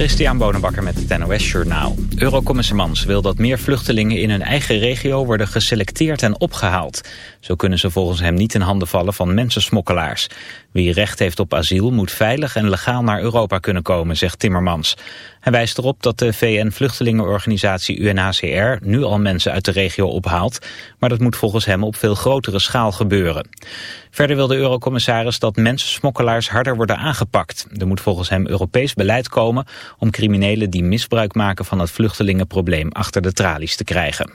Christian Bonenbakker met het NOS Journaal. Eurocommissarmans wil dat meer vluchtelingen in hun eigen regio worden geselecteerd en opgehaald. Zo kunnen ze volgens hem niet in handen vallen van mensensmokkelaars. Wie recht heeft op asiel moet veilig en legaal naar Europa kunnen komen, zegt Timmermans. Hij wijst erop dat de VN-vluchtelingenorganisatie UNHCR nu al mensen uit de regio ophaalt, maar dat moet volgens hem op veel grotere schaal gebeuren. Verder wil de eurocommissaris dat mensensmokkelaars harder worden aangepakt. Er moet volgens hem Europees beleid komen om criminelen die misbruik maken van het vluchtelingenprobleem achter de tralies te krijgen.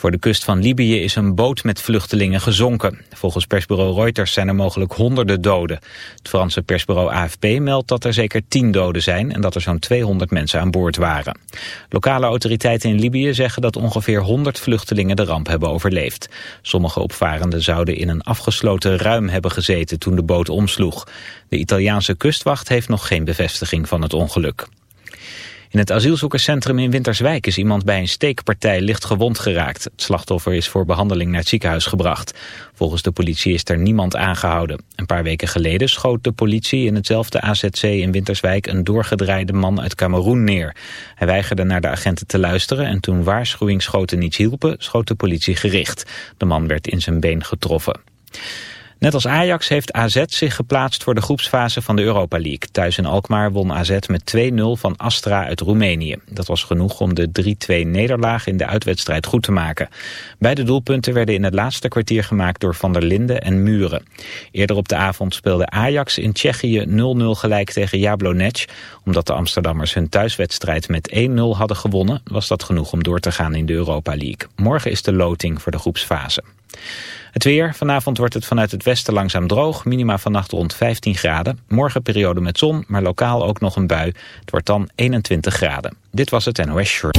Voor de kust van Libië is een boot met vluchtelingen gezonken. Volgens persbureau Reuters zijn er mogelijk honderden doden. Het Franse persbureau AFP meldt dat er zeker tien doden zijn... en dat er zo'n 200 mensen aan boord waren. Lokale autoriteiten in Libië zeggen dat ongeveer 100 vluchtelingen de ramp hebben overleefd. Sommige opvarenden zouden in een afgesloten ruim hebben gezeten toen de boot omsloeg. De Italiaanse kustwacht heeft nog geen bevestiging van het ongeluk. In het asielzoekerscentrum in Winterswijk is iemand bij een steekpartij licht gewond geraakt. Het slachtoffer is voor behandeling naar het ziekenhuis gebracht. Volgens de politie is er niemand aangehouden. Een paar weken geleden schoot de politie in hetzelfde AZC in Winterswijk een doorgedraaide man uit Cameroen neer. Hij weigerde naar de agenten te luisteren en toen waarschuwingsschoten niet hielpen, schoot de politie gericht. De man werd in zijn been getroffen. Net als Ajax heeft AZ zich geplaatst voor de groepsfase van de Europa League. Thuis in Alkmaar won AZ met 2-0 van Astra uit Roemenië. Dat was genoeg om de 3-2 nederlaag in de uitwedstrijd goed te maken. Beide doelpunten werden in het laatste kwartier gemaakt door Van der Linden en Muren. Eerder op de avond speelde Ajax in Tsjechië 0-0 gelijk tegen Jablonec. Omdat de Amsterdammers hun thuiswedstrijd met 1-0 hadden gewonnen... was dat genoeg om door te gaan in de Europa League. Morgen is de loting voor de groepsfase. Het weer. Vanavond wordt het vanuit het westen langzaam droog. Minima vannacht rond 15 graden. Morgen periode met zon, maar lokaal ook nog een bui. Het wordt dan 21 graden. Dit was het NOS Short.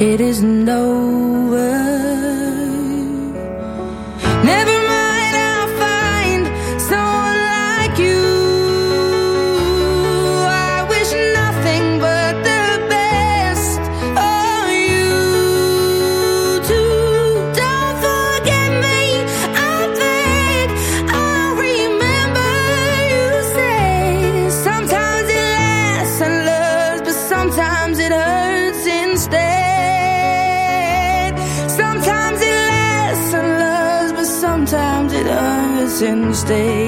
it isn't over. Hurts instead.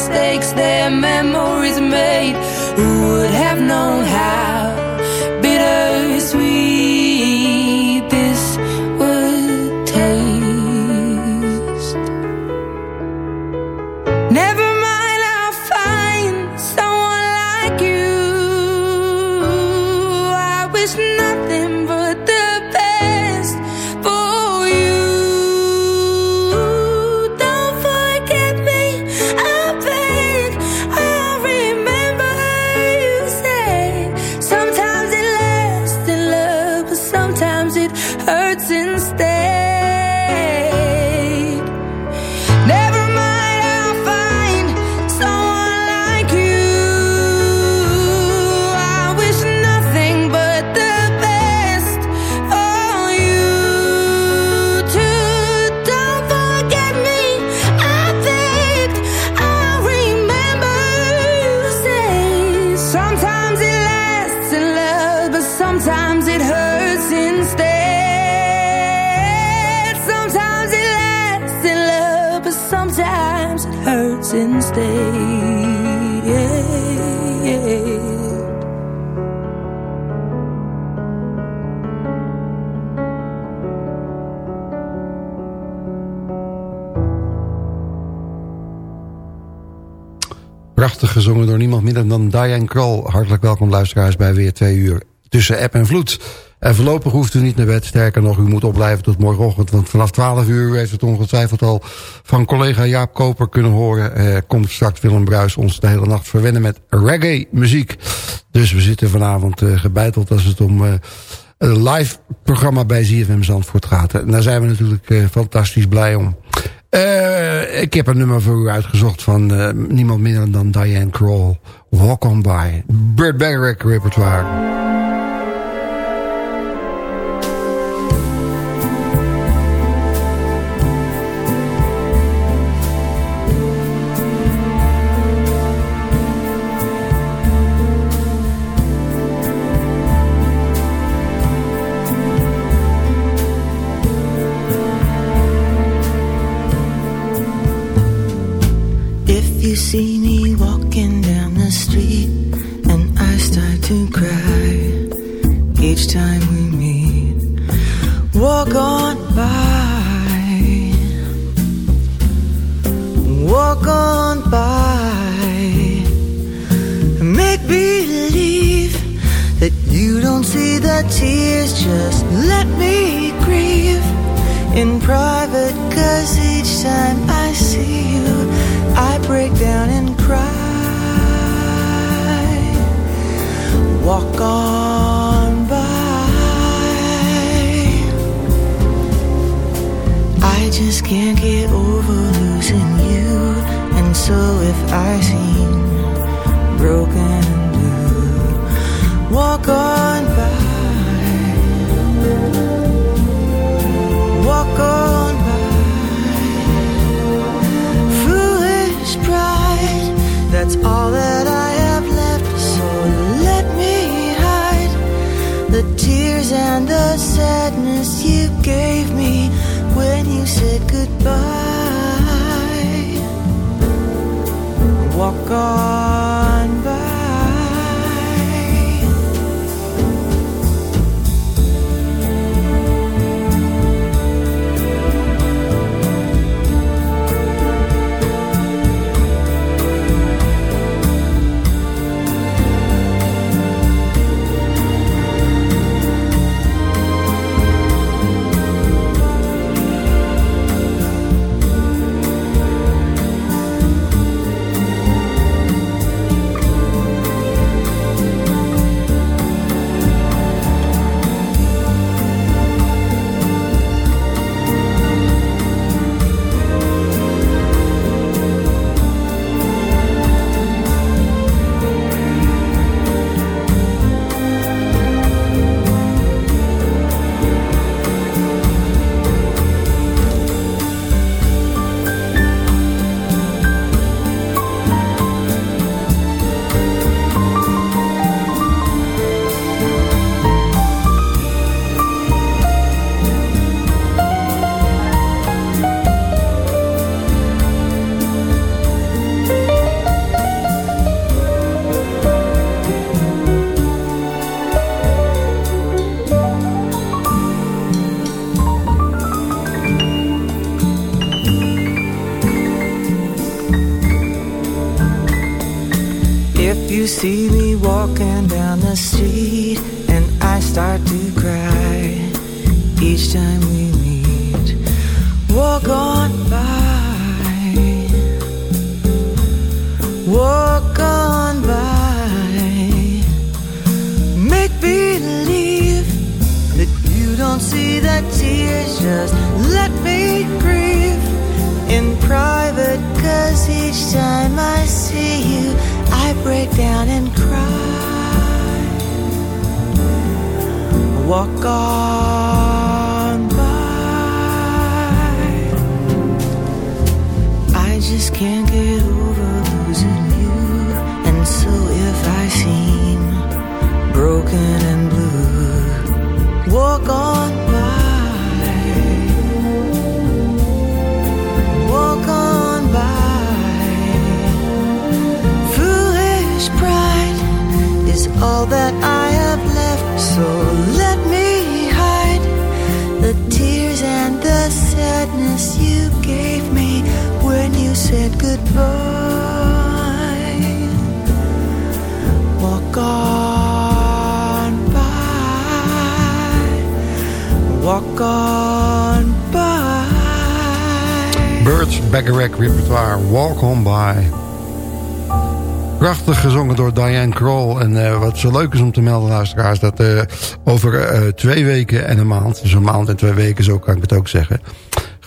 Mistakes, their memories made. Hurts instead. Prachtig gezongen door niemand minder dan Diane Kroll. Hartelijk welkom luisteraars bij weer twee uur tussen app en vloed. En voorlopig hoeft u niet naar bed. Sterker nog, u moet opblijven tot morgenochtend. Want vanaf 12 uur, heeft het ongetwijfeld al van collega Jaap Koper kunnen horen... Eh, komt straks Willem Bruis ons de hele nacht verwennen met reggae muziek. Dus we zitten vanavond eh, gebeiteld als het om... eh, een live programma bij ZFM Zandvoort gaat. En daar zijn we natuurlijk eh, fantastisch blij om. Eh, ik heb een nummer voor u uitgezocht van eh, niemand minder dan Diane Kroll. Walk on by. Bacharach repertoire. Walk on by, make believe that you don't see the tears, just let me grieve in private, cause each time I see you, I break down and cry. Walk on just can't get over losing you, and so if I seem broken and blue, walk on by. Walk on by. Foolish pride, that's all that I have left. So let me hide the tears and the sadness you gave me said goodbye. Walk on street Walk on by. Birds Bacharach repertoire, walk on by. Prachtig gezongen door Diane Kroll. En uh, wat zo leuk is om te melden, luisteraars... dat uh, over uh, twee weken en een maand... dus een maand en twee weken, zo kan ik het ook zeggen...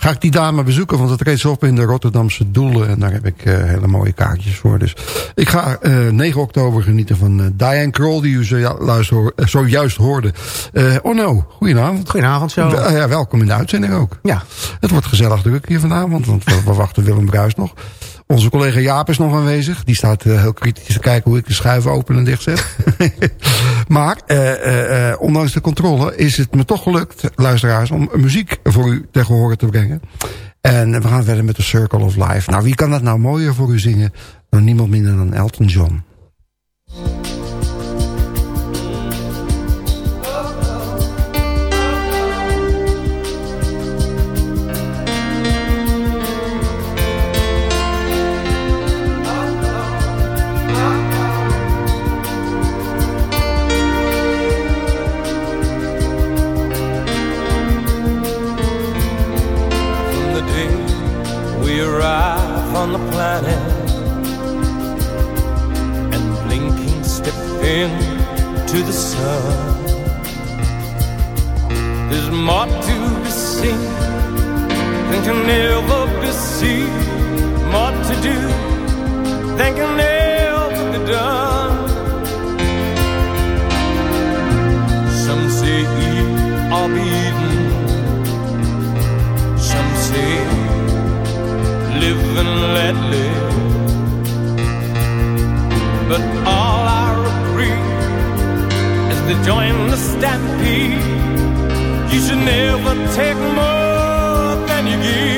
ga ik die dame bezoeken, want het reed op in de Rotterdamse Doelen... en daar heb ik hele mooie kaartjes voor. Dus ik ga 9 oktober genieten van Diane Kroll... die u zojuist hoorde. Onno, goedenavond. Goedenavond, zo. ja, welkom in de uitzending ook. Ja. Het wordt gezellig druk hier vanavond, want we, we wachten Willem Bruis nog... Onze collega Jaap is nog aanwezig. Die staat uh, heel kritisch te kijken hoe ik de schuiven open en dicht zet. maar uh, uh, ondanks de controle is het me toch gelukt, luisteraars... om muziek voor u te horen te brengen. En we gaan verder met de Circle of Life. Nou, wie kan dat nou mooier voor u zingen dan niemand minder dan Elton John? To the sun. There's more to be seen than can ever be seen. More to do than can ever be done. Some say or be live and let live. But all I to join the stampede. You should never take more than you give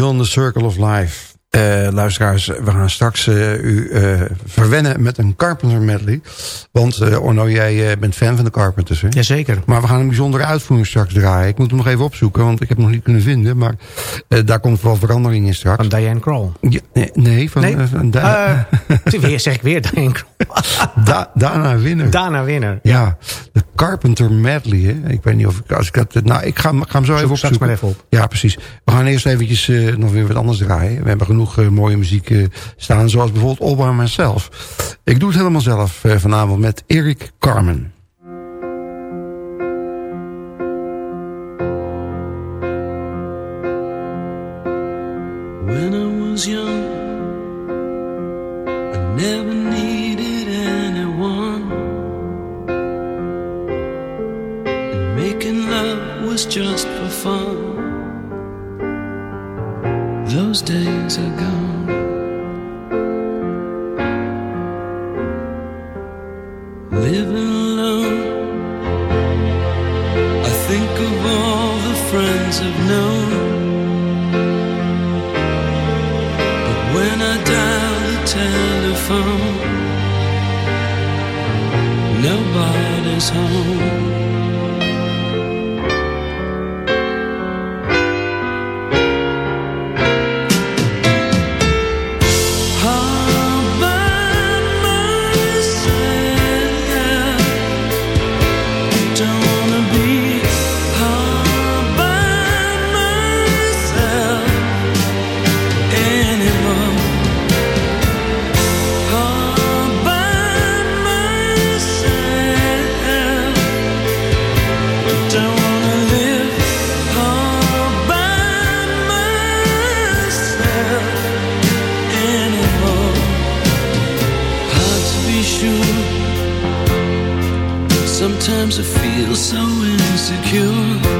John, The Circle of Life. Uh, luisteraars, we gaan straks uh, u uh, verwennen met een Carpenter medley. Want Orno, jij bent fan van de Carpenters, hè? Jazeker. Maar we gaan een bijzondere uitvoering straks draaien. Ik moet hem nog even opzoeken, want ik heb hem nog niet kunnen vinden. Maar daar komt wel verandering in straks. Van Diane Kroll? Ja, nee, nee, van... Nee? van da weer, zeg ik weer Diane Kroll. da Dana Winner. Dana Winner. Ja, de Carpenter medley, hè? Ik weet niet of ik... Als ik dat, nou, ik ga, ga hem zo Zoek even opzoeken. maar even op. Ja, precies. We gaan eerst eventjes nog weer wat anders draaien. We hebben genoeg mooie muziek uh, staan. Zoals bijvoorbeeld All By Myself. Ik doe het helemaal zelf uh, vanavond met Eric Carmen. When I was young I never needed anyone And making love was just for fun those days are gone. It is home. I feel so insecure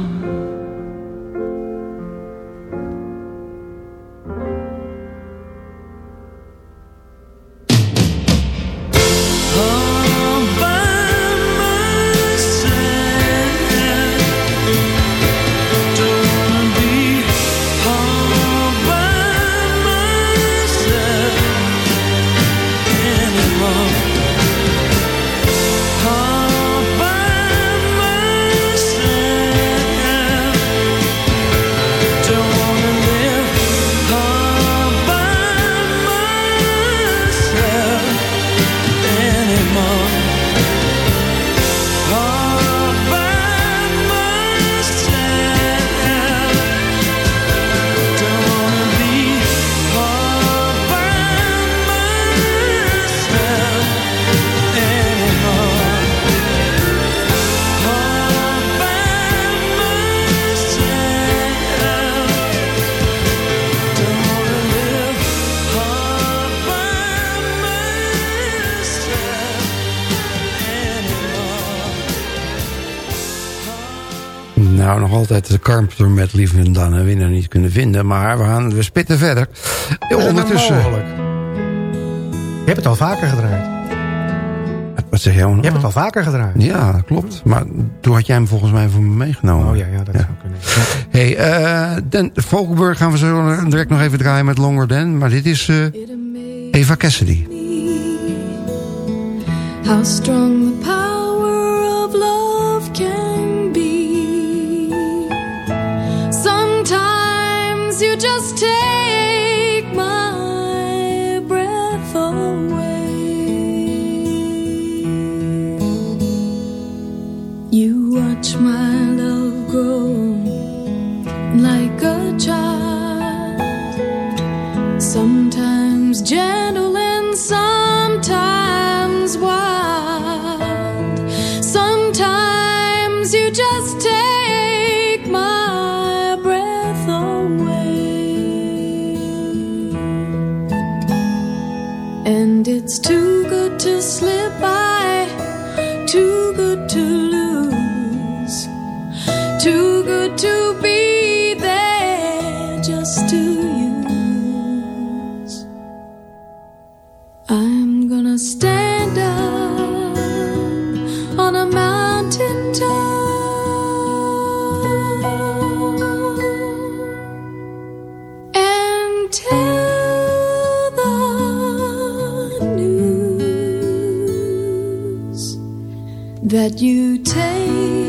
Altijd de Carpenter met Lief en Dan en winnaar niet kunnen vinden. Maar we, gaan, we spitten verder. Dat nou Ondertussen... Je hebt het al vaker gedraaid. Wat zeg jij? Je hebt het al vaker gedraaid. Ja, dat klopt. Maar toen had jij hem volgens mij voor me meegenomen. Oh ja, ja dat zou kunnen. Hey, eh Den Vogelburg gaan we zo direct nog even draaien met Longer Dan. Maar dit is eh, Eva Cassidy. How strong the power that you take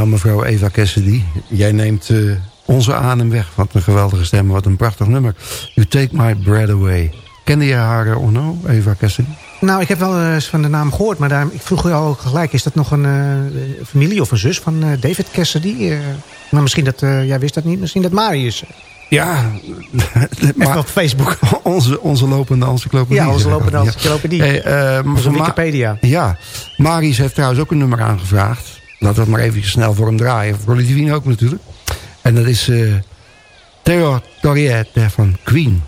Nou, mevrouw Eva Cassidy, jij neemt eh, onze adem weg. Wat een geweldige stem, wat een prachtig nummer. You Take My Breath Away. Kende je haar, uh, Onno, Eva Cassidy? Nou, ik heb wel eens van de naam gehoord, maar daar, ik vroeg je al gelijk... is dat nog een eh, familie of een zus van eh, David Cassidy? Eh, maar misschien dat, eh, jij wist dat niet, misschien dat Marius... Ja, maar op Facebook. Onze, onze lopende encyclopedie. Ja, onze lopende encyclopedie. Hey, eh, Ma- Wikipedia. Ja, Marius heeft trouwens ook een nummer aangevraagd laat dat maar even snel voor hem draaien. Voor Ludivine ook natuurlijk. En dat is uh, Terror Toriette van Queen.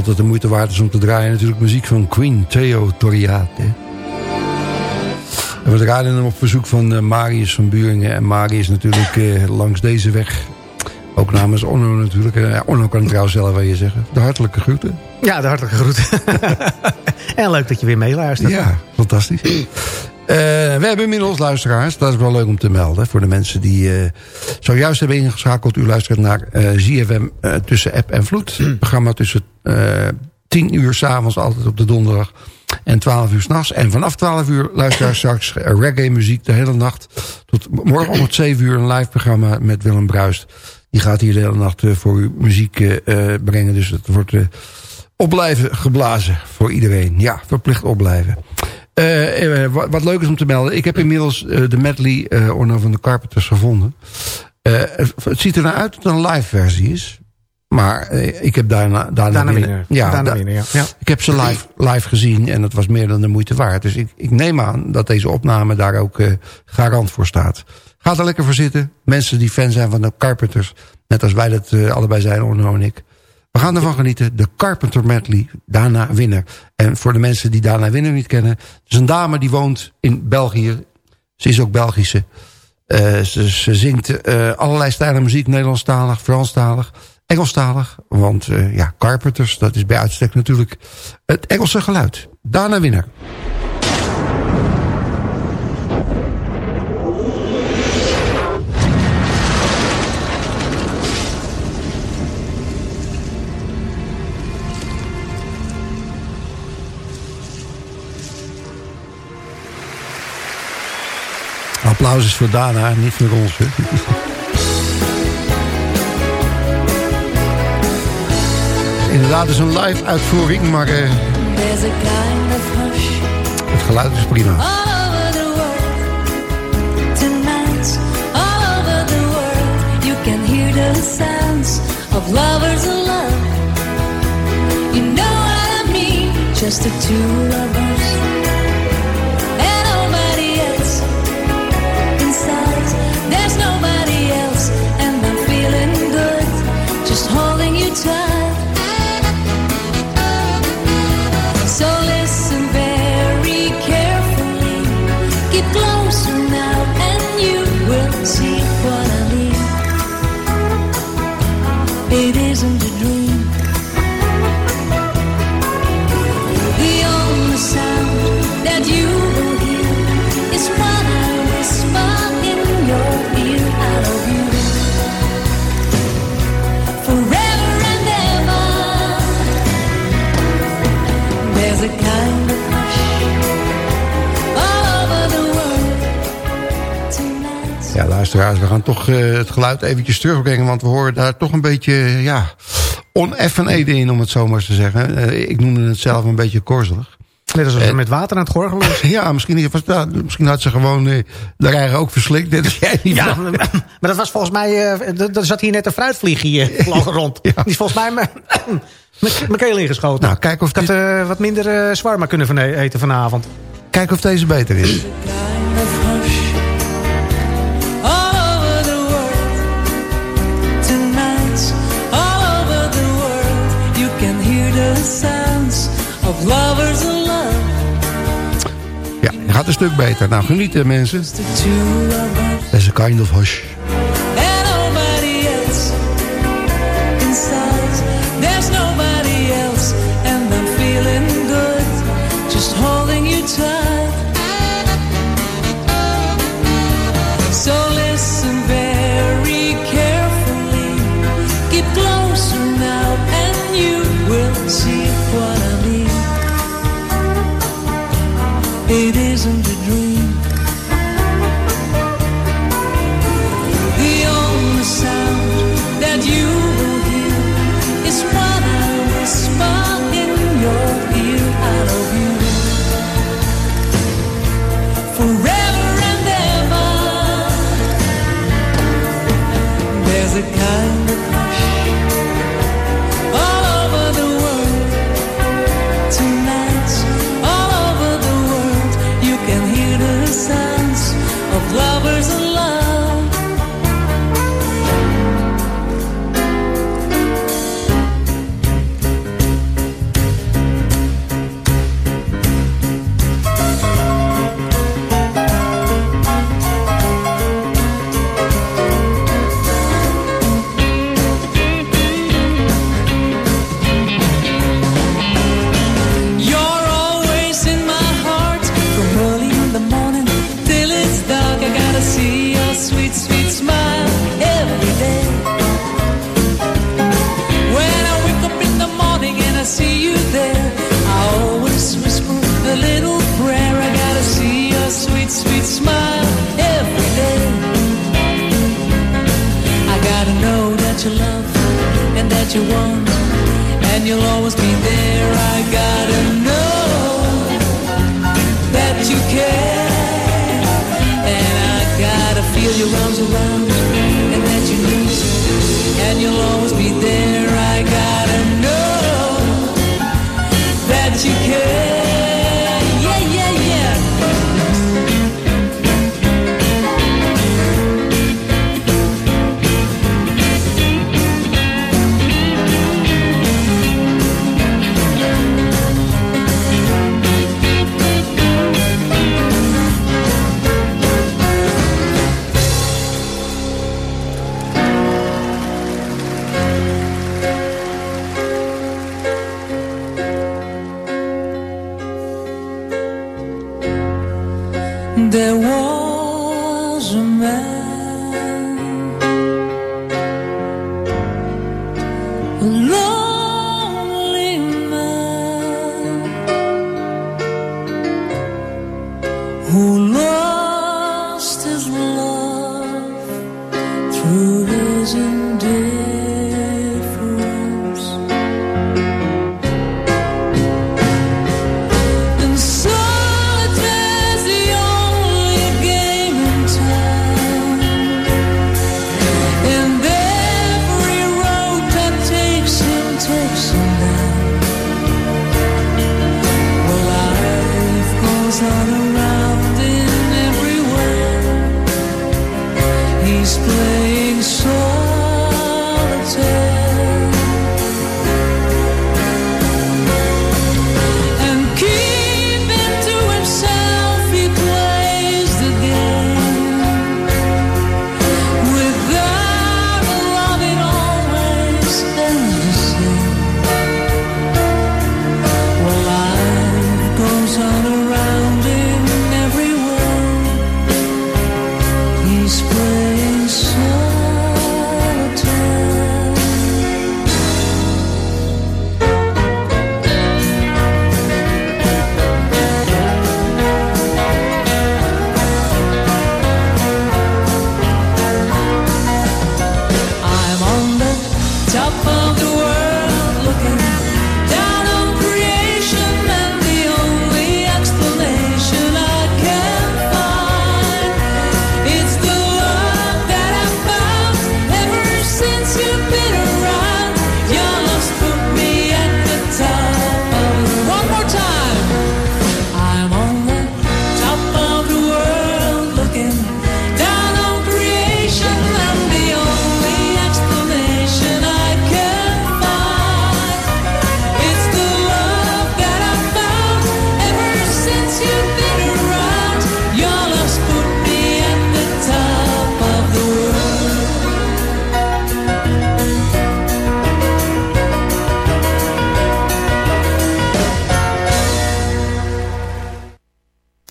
Altijd de moeite waard is om te draaien. Natuurlijk muziek van Queen Theo Toriate. En we draaien hem op verzoek van uh, Marius van Buringen. En Marius natuurlijk uh, langs deze weg. Ook namens Onno natuurlijk. Uh, Onno kan het trouwens zelf wel je zeggen. De hartelijke groeten. Ja, de hartelijke groeten. en leuk dat je weer meeluistert. Ja, fantastisch. Uh, we hebben inmiddels luisteraars. Dat is wel leuk om te melden. Voor de mensen die uh, zojuist hebben ingeschakeld. U luistert naar uh, ZFM tussen app en vloed. Programma tussen 10 uur s'avonds altijd op de donderdag. En 12 uur s'nachts. En vanaf 12 uur luisteraars straks reggae muziek de hele nacht. Tot morgen om het 7 uur een live programma met Willem Bruist. Die gaat hier de hele nacht voor u muziek brengen. Dus het wordt opblijven geblazen voor iedereen. Ja, verplicht opblijven. Uh, wat, wat, leuk is om te melden. Ik heb inmiddels uh, de medley uh, Orno van de Carpenters gevonden. Het, het, ziet er nou uit dat het een live versie is. Maar ik heb daarna, daarna, daarna binnen. Ja, daarna da ja. ja. Ik heb ze live, live gezien en het was meer dan de moeite waard. Dus ik, ik neem aan dat deze opname daar ook garant voor staat. Ga er lekker voor zitten. Mensen die fan zijn van de Carpenters. Net als wij dat allebei zijn, Orno en ik. We gaan ervan genieten. De Carpenter Medley, Dana Winner. En voor de mensen die Dana Winner niet kennen. Het is een dame die woont in België. Ze is ook Belgische. Uh, ze, zingt uh, allerlei stijlen muziek. Nederlandstalig, Franstalig, Engelstalig. Want uh, ja, Carpenters, dat is bij uitstek natuurlijk het Engelse geluid. Dana Winner. Applaus is voor Dana, niet voor ons. Hè? Inderdaad, het is een live uitvoering, maar uh, het geluid is prima. Of lovers love You know what I mean Just the two of us luisteraars, we gaan toch uh, het geluid eventjes terugbrengen... want we horen daar toch een beetje, ja, oneffenheden in, om het zo maar eens te zeggen. Uh, ik noemde het zelf een beetje korzelig. Net alsof ze met water aan het gorgelen is. Ja, misschien, misschien had ze gewoon uh, de eigen ook verslikt. Net als jij niet ja, maar, maar dat was volgens mij... Er zat hier net een fruitvlieg hier rond. ja. Die is volgens mij mijn keel ingeschoten. Nou, kijk of Ik had dit... wat minder zwaar maar kunnen van eten vanavond. Kijk of deze beter is. Lovers in love. Ja, gaat een stuk beter. Nou, genieten mensen. There's a kind of hush.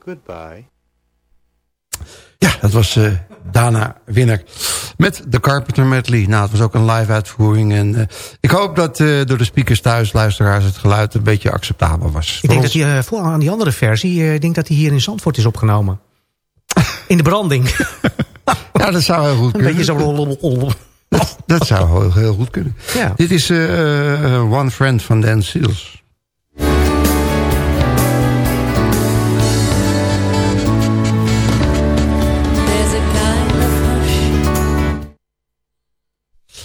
Goodbye. Ja, dat was eh, Dana Winner met de Carpenter Medley. Nou, het was ook een live uitvoering. En eh, ik hoop dat eh, door de speakers thuis, luisteraars, het geluid een beetje acceptabel was. Ik denk dat hij uh, voor aan die andere versie, uh, ik denk dat hij hier in Zandvoort is opgenomen. In de branding. Ja, dat zou heel goed Een kunnen. beetje zo... Dat, dat zou heel, heel goed kunnen. Ja. Dit is One Friend van Dan Seals.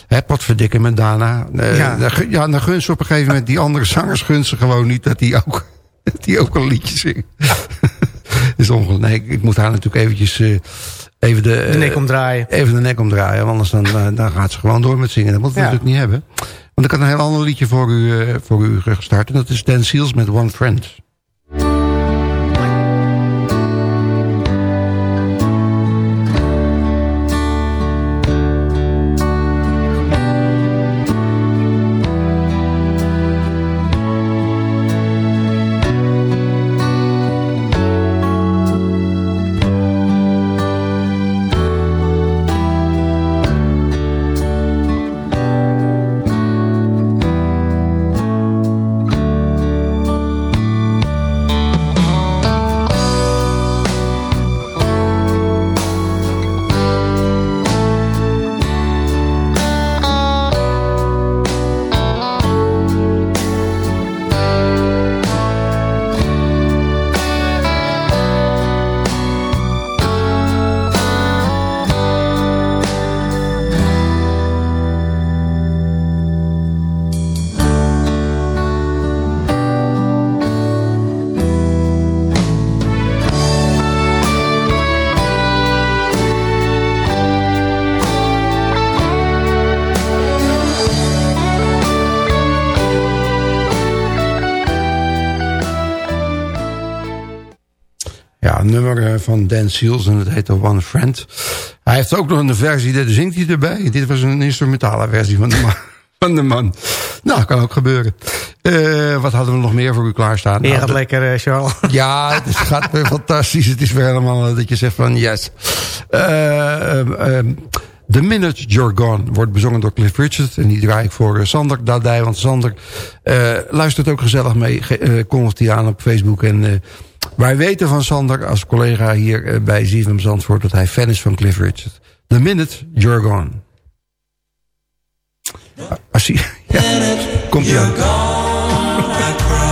Hè, potverdikke met Dana. Eh, Ja. dan gun- ja, dan gun ze op een gegeven moment... die andere zangers gun ze gewoon niet dat die ook, dat die ook een liedje zingen. is ongelooflijk. Nee, ik, ik moet haar natuurlijk eventjes... eh, even de, De nek omdraaien. Even de nek omdraaien. Want anders dan, eh, dan gaat ze gewoon door met zingen. Dat moeten we Ja. natuurlijk niet hebben. Want ik had een heel ander liedje voor u, eh, voor u gestart. En dat is Dan Seals met One Friend. Van Dan Seals en het heet The One Friend. Hij heeft ook nog een versie, daar zingt hij erbij. Dit was een instrumentale versie van de man. Van de man. Nou, kan ook gebeuren. Eh, wat hadden we nog meer voor u klaarstaan? Je Nou, gaat de- lekker, eh, Charles. Ja, het gaat weer fantastisch. Het is weer helemaal eh, dat je zegt van yes. Ehm, The Minute You're Gone wordt bezongen door Cliff Richard. En die draai ik voor Sander Dadij. Want Sander luistert ook gezellig mee. Ge- kondigt die aan op Facebook. En wij weten van Sander als collega hier eh, bij ZFM Zandvoort... dat hij fan is van Cliff Richard. The Minute You're Gone. Ah, hij, ja, komt hij aan.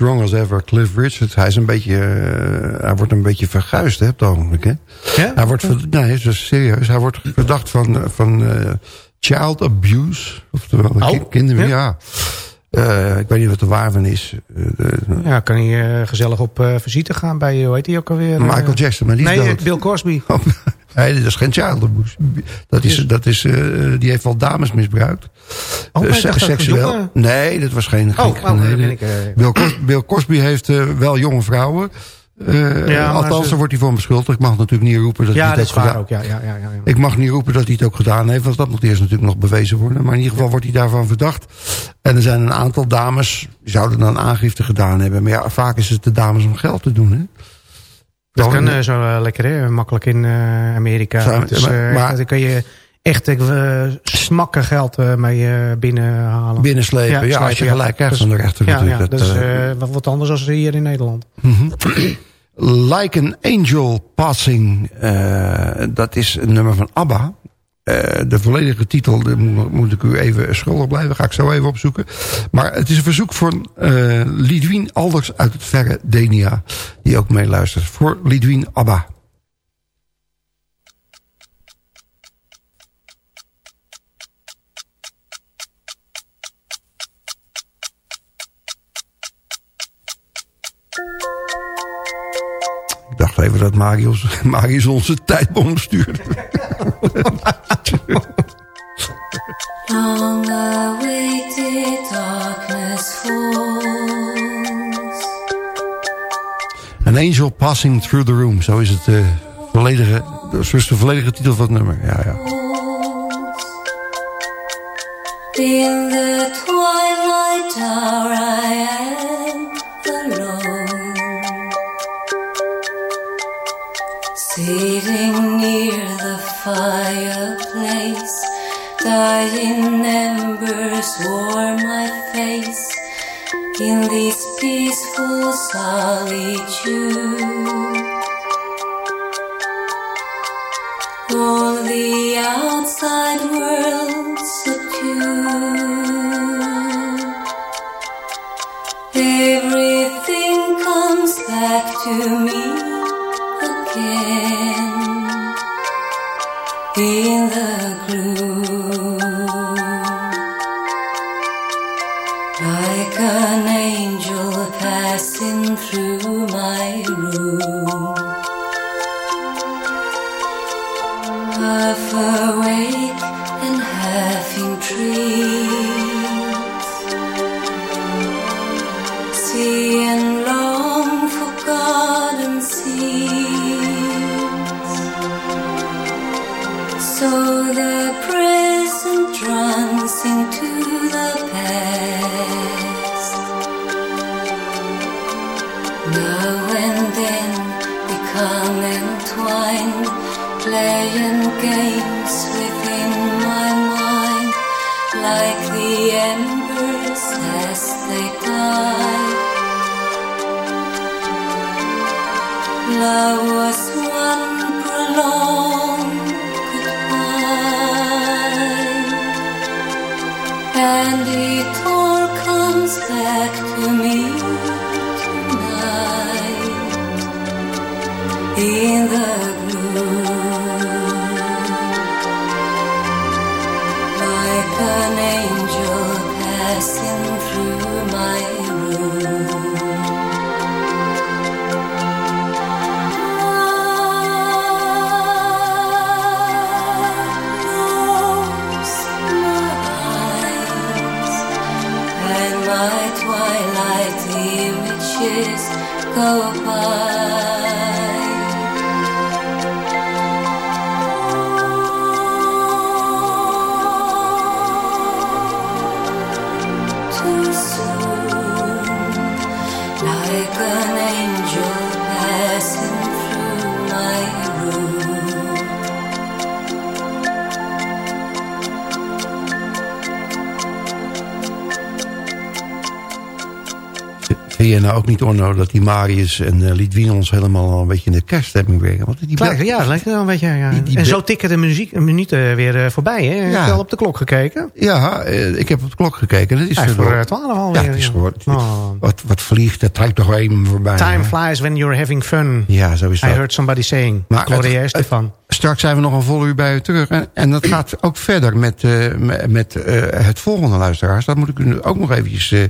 Strong as ever. Cliff Richard, hij is een beetje, eh, hij wordt een beetje verguisd hè, op het ogenblik. Hè? Ja? Hij wordt, nee, is serieus. Hij wordt verdacht van, eh, van eh, child abuse. Oftewel, Oh, ki- kinderen, ja. ja. Ik weet niet wat de waar van is. Ja, kan hij gezellig op visite gaan bij, hoe heet hij ook alweer? Michael Jackson, maar is Nee, dood. Bill Cosby. Oh, nee, dat is geen child abuse. Dat is, dat is, eh, die heeft wel dames misbruikt. Oh, Eh, se- dat seksueel. Nee, dat was geen... geen Oh, oh, nee, ik, eh, Bill, Cos- Bill Cosby heeft wel jonge vrouwen. Althans, ze- daar wordt hij van beschuldigd. Ik mag natuurlijk niet roepen dat Ja, hij dat het heeft waar gedaan. ook. Ja, ja, ja, ja, ja. Ik mag niet roepen dat hij het ook gedaan heeft, want dat moet eerst natuurlijk nog bewezen worden. Maar in ieder geval wordt hij daarvan verdacht. En er zijn een aantal dames, die zouden dan aangifte gedaan hebben. Maar ja, vaak is het de dames om geld te doen, hè? Dat Dan- kan eh, zo eh, lekker, hè? Makkelijk in eh, Amerika. Zo, maar- maar- daar kun je echt smakken geld mee binnenhalen. Binnenslepen, ja, als je gelijk krijgt is- van de rechter Ja, natuurlijk. Dat, is eh, wat, anders dan hier in Nederland. Like an Angel Passing, dat is een nummer van ABBA. Eh, de volledige titel moet ik u even schuldig blijven. Ga ik zo even opzoeken. Maar het is een verzoek van eh Lidwien Alders uit het verre Denia. Die ook meeluistert. Voor Lidwien ABBA. Dacht even dat Marius onze tijdbom stuurde. Long awaited darkness falls. An Angel Passing Through the Room. Zo is het eh, volledige, zo is de volledige titel van het nummer. Ja, ja. In the twilight hour I am Sitting near the fireplace Dying embers warm my face in this peaceful solitude. All the outside world subdued. Everything comes back to me and go by. Nou ook niet, Orno, dat die Marius en uh, Lidwien ons helemaal al een beetje in de kerststemming brengen? Want die Klaar, ja, lijkt wel een beetje. Ja. Die- die en zo tikken de muziek, minuten weer eh, voorbij. Hè? Heb Ja. je al op de klok gekeken? Ja, eh, ik heb op de klok gekeken. Het is Hij voor eh, 12 alweer. Ja, het is gewoon... Oh. Wat, wat vliegt, dat trekt toch even voorbij. Time hè? flies when you're having fun. Ja, zo is I dat. heard somebody saying. Maar Gloria. Straks zijn we nog een vol uur bij u terug. En, en dat gaat ook verder met, eh, met, eh, het volgende luisteraars. Dat moet ik u ook nog eventjes eh,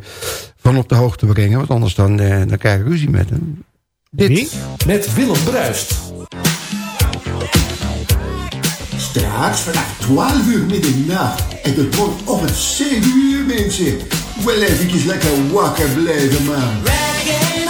van op de hoogte brengen. Want anders dan, eh, dan krijg ik ruzie met hem. Dit. Wie? Met Willem Bruist. Straks vanaf 12 uur middernacht. En tot wordt op het 7 uur, mensen. Wel eventjes lekker wakker blijven, man.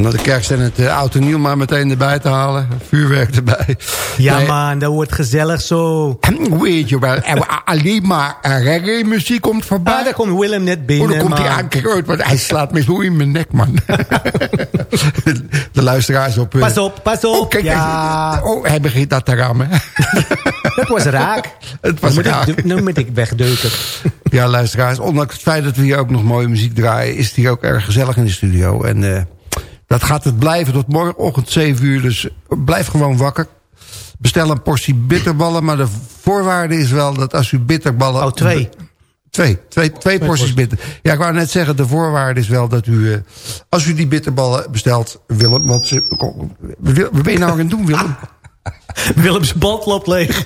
Om naar de kerst en het uh, oud en nieuw maar meteen erbij te halen. Vuurwerk erbij. Ja Nee, man, dat wordt gezellig zo. Weet je wel, alleen maar reggae muziek komt voorbij. Ah, daar komt Willem net Oh, binnen, dan komt hij aan, kijk uit, want hij slaat me zo in mijn nek, man. de luisteraars op... eh, Pas op, pas op. Oh, kijk, ja, oh, hij begint dat te rammen. dat was raak. Het was nu, moet raak. Ik, nu moet ik wegdeuken. Ja, luisteraars, ondanks het feit dat we hier ook nog mooie muziek draaien... is het hier ook erg gezellig in de studio. En eh, dat gaat het blijven tot morgenochtend 7 uur. Dus blijf gewoon wakker. Bestel een portie bitterballen. Maar de voorwaarde is wel dat als u bitterballen... Oh, twee. Twee, twee, twee porties bitter. Ja, ik wou net zeggen, de voorwaarde is wel dat u... eh, als u die bitterballen bestelt, Willem... Want ze, wat ben je nou aan het doen, Willem? Willem's band loopt leeg.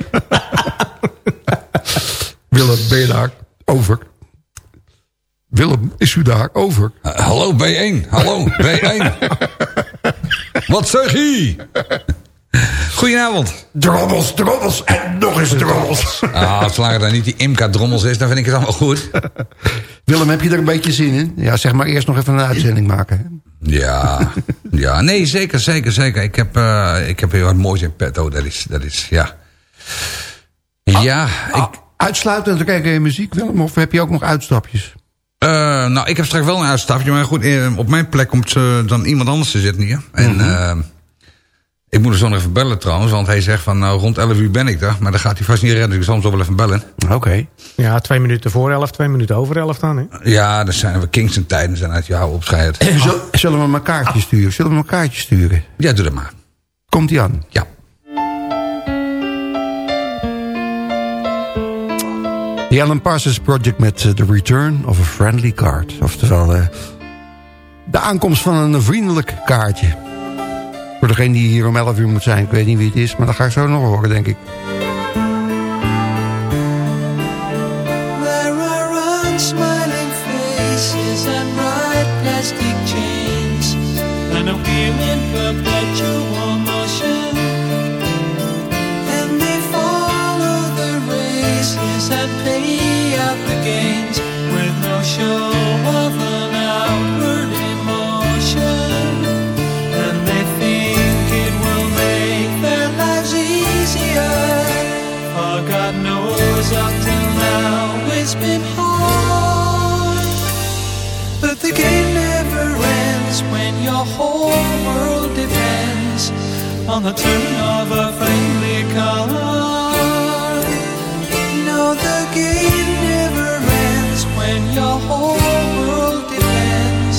Willem, ben je daar? Over. Willem, is u daar? Over. Uh, hallo B1, hallo B1. Wat zeg je? Goedenavond. Drommels, drommels en nog eens drommels. Ah, als langer dan niet die Imka Drommels is, dan vind ik het allemaal goed. Willem, heb je er een beetje zin in? Ja, zeg maar eerst nog even een uitzending maken. hè? Ja, ja, nee, zeker, zeker, zeker. Ik heb, eh, ik heb heel wat moois in petto. Dat is, dat is, ja. Ja, ik... Uitsluitend te kijken in muziek, Willem? Of heb je ook nog uitstapjes? Eh, nou, ik heb straks wel een uitstapje. Maar goed, eh, op mijn plek komt eh, dan iemand anders te zitten hier. En eh, ik moet er zo nog even bellen trouwens. Want hij zegt van, nou, rond 11 uur ben ik daar. Maar dan gaat hij vast niet redden. Dus ik zal hem zo wel even bellen. Oké. Ja, twee minuten voor elf, twee minuten over elf dan. Hè? Ja, dat zijn we Kingston tijden. zijn uit jou opscheid. Zul- Zullen we hem een kaartje sturen? Zullen we hem een kaartje sturen? Ja, doe dat maar. Komt hij aan? Ja. The Alan Parsons Project met eh, The Return of a Friendly Card. Oftewel, eh, de aankomst van een vriendelijk kaartje. Voor degene die hier om 11 uur moet zijn. Ik weet niet wie het is, maar dat ga ik zo nog horen, denk ik. On the turn of a friendly card. No, the game never ends when your whole world depends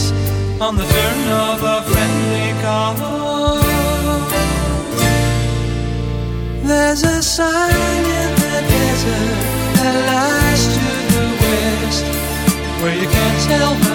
on the turn of a friendly card. There's a sign in the desert that lies to the west, where you can't tell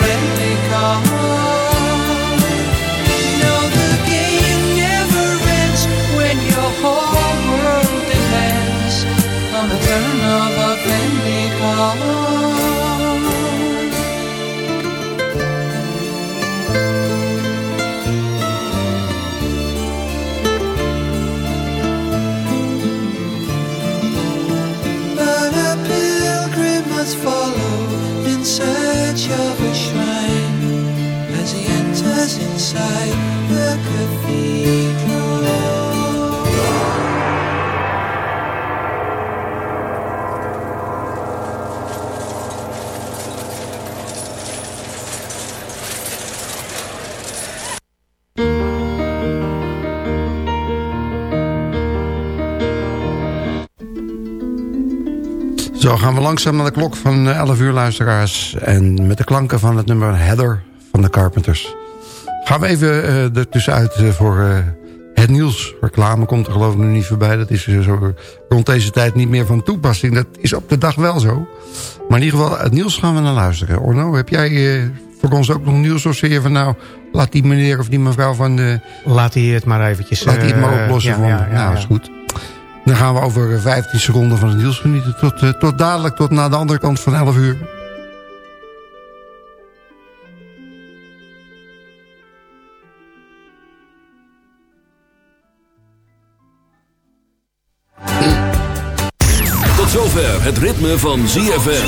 we langzaam naar de klok van eh, 11 uur, luisteraars. En met de klanken van het nummer Heather van de Carpenters. Gaan we even eh er tussenuit eh, voor eh, het nieuws. Reclame komt er geloof ik nu niet voorbij. Dat is eh, zo rond deze tijd niet meer van toepassing. Dat is op de dag wel zo. Maar in ieder geval, het nieuws gaan we naar luisteren. Orno, heb jij eh, voor ons ook nog nieuws? Of zeg je van nou, laat die meneer of die mevrouw van de... Laat hij het maar eventjes... Laat hij het maar eh, oplossen ja, voor ja, nou, ja. is goed. Dan gaan we over eh, 15 seconden van het nieuws genieten. Tot, eh, tot dadelijk, tot naar de andere kant van 11 uur. Tot zover het ritme van ZFM.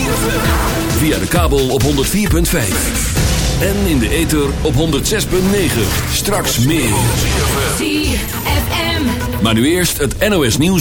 Via de kabel op 104.5. En in de ether op 106.9. Straks meer. ZFM. Maar nu eerst het NOS nieuws.